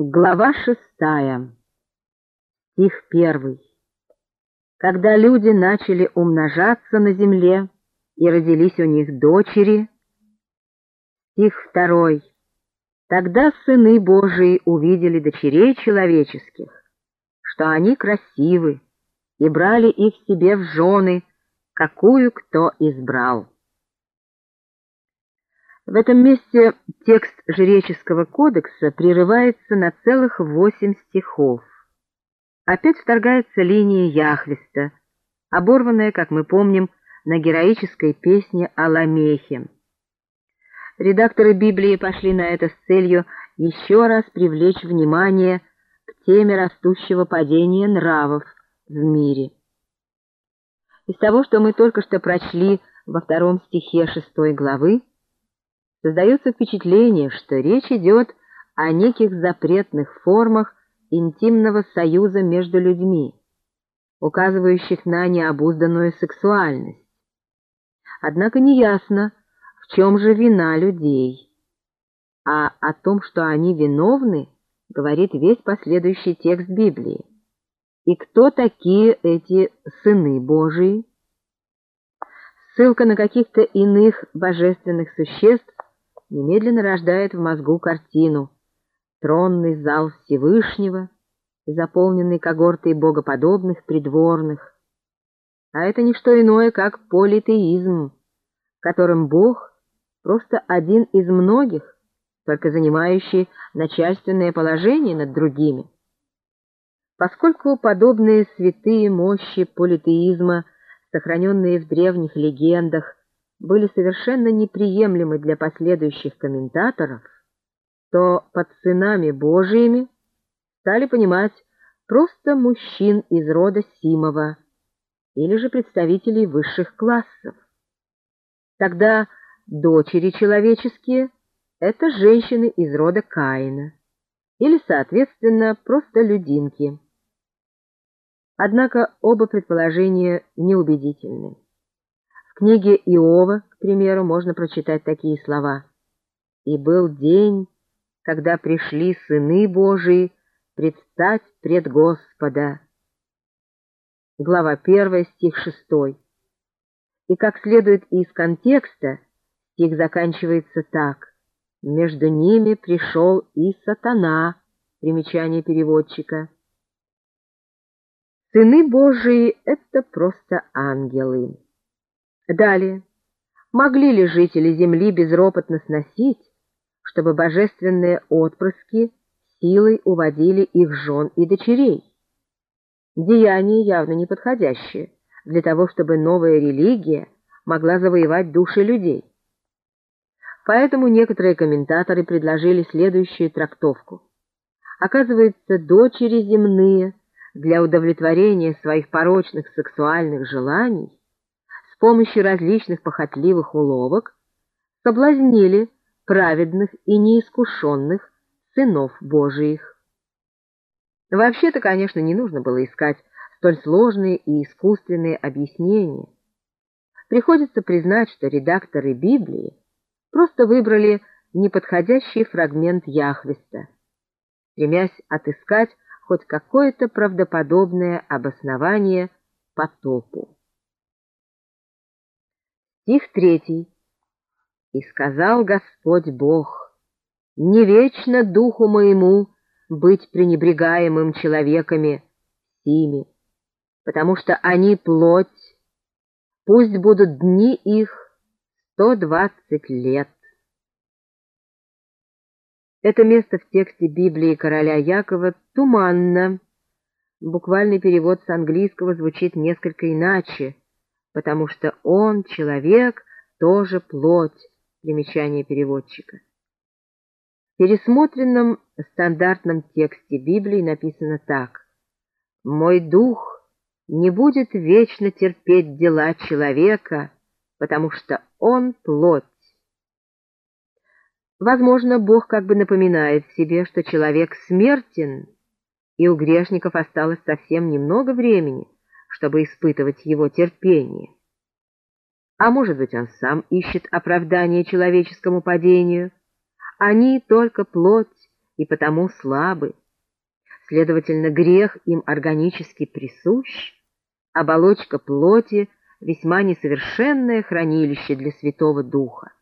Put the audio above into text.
Глава шестая. Стих первый. Когда люди начали умножаться на земле, и родились у них дочери. Стих второй. Тогда сыны Божии увидели дочерей человеческих, что они красивы, и брали их себе в жены, какую кто избрал. В этом месте текст Жреческого кодекса прерывается на целых восемь стихов. Опять вторгается линия Яхвиста, оборванная, как мы помним, на героической песне о Ламехе. Редакторы Библии пошли на это с целью еще раз привлечь внимание к теме растущего падения нравов в мире. Из того, что мы только что прочли во втором стихе шестой главы, Создается впечатление, что речь идет о неких запретных формах интимного союза между людьми, указывающих на необузданную сексуальность. Однако неясно, в чем же вина людей. А о том, что они виновны, говорит весь последующий текст Библии. И кто такие эти сыны Божии? Ссылка на каких-то иных божественных существ немедленно рождает в мозгу картину. Тронный зал Всевышнего, заполненный когортой богоподобных придворных. А это не что иное, как политеизм, в котором Бог просто один из многих, только занимающий начальственное положение над другими. Поскольку подобные святые мощи политеизма, сохраненные в древних легендах, были совершенно неприемлемы для последующих комментаторов, то под сынами Божиими стали понимать просто мужчин из рода Симова или же представителей высших классов. Тогда дочери человеческие — это женщины из рода Каина или, соответственно, просто людинки. Однако оба предположения неубедительны книге Иова, к примеру, можно прочитать такие слова. «И был день, когда пришли сыны Божии предстать пред Господа». Глава 1, стих 6. И как следует из контекста, стих заканчивается так. «Между ними пришел и сатана», примечание переводчика. Сыны Божии — это просто ангелы. Далее. Могли ли жители земли безропотно сносить, чтобы божественные отпрыски силой уводили их жен и дочерей? Деяние явно неподходящее для того, чтобы новая религия могла завоевать души людей. Поэтому некоторые комментаторы предложили следующую трактовку. Оказывается, дочери земные для удовлетворения своих порочных сексуальных желаний с помощью различных похотливых уловок соблазнили праведных и неискушенных сынов Божиих. Вообще-то, конечно, не нужно было искать столь сложные и искусственные объяснения. Приходится признать, что редакторы Библии просто выбрали неподходящий фрагмент Яхвиста, стремясь отыскать хоть какое-то правдоподобное обоснование потопу. Стих третий. «И сказал Господь Бог, не вечно духу моему быть пренебрегаемым человеками сими, потому что они плоть, пусть будут дни их сто двадцать лет». Это место в тексте Библии короля Якова туманно. Буквальный перевод с английского звучит несколько иначе — потому что он, человек, тоже плоть, примечание переводчика. В пересмотренном стандартном тексте Библии написано так. «Мой дух не будет вечно терпеть дела человека, потому что он плоть». Возможно, Бог как бы напоминает себе, что человек смертен, и у грешников осталось совсем немного времени — чтобы испытывать его терпение. А может быть, он сам ищет оправдание человеческому падению. Они только плоть, и потому слабы. Следовательно, грех им органически присущ, оболочка плоти — весьма несовершенное хранилище для Святого Духа.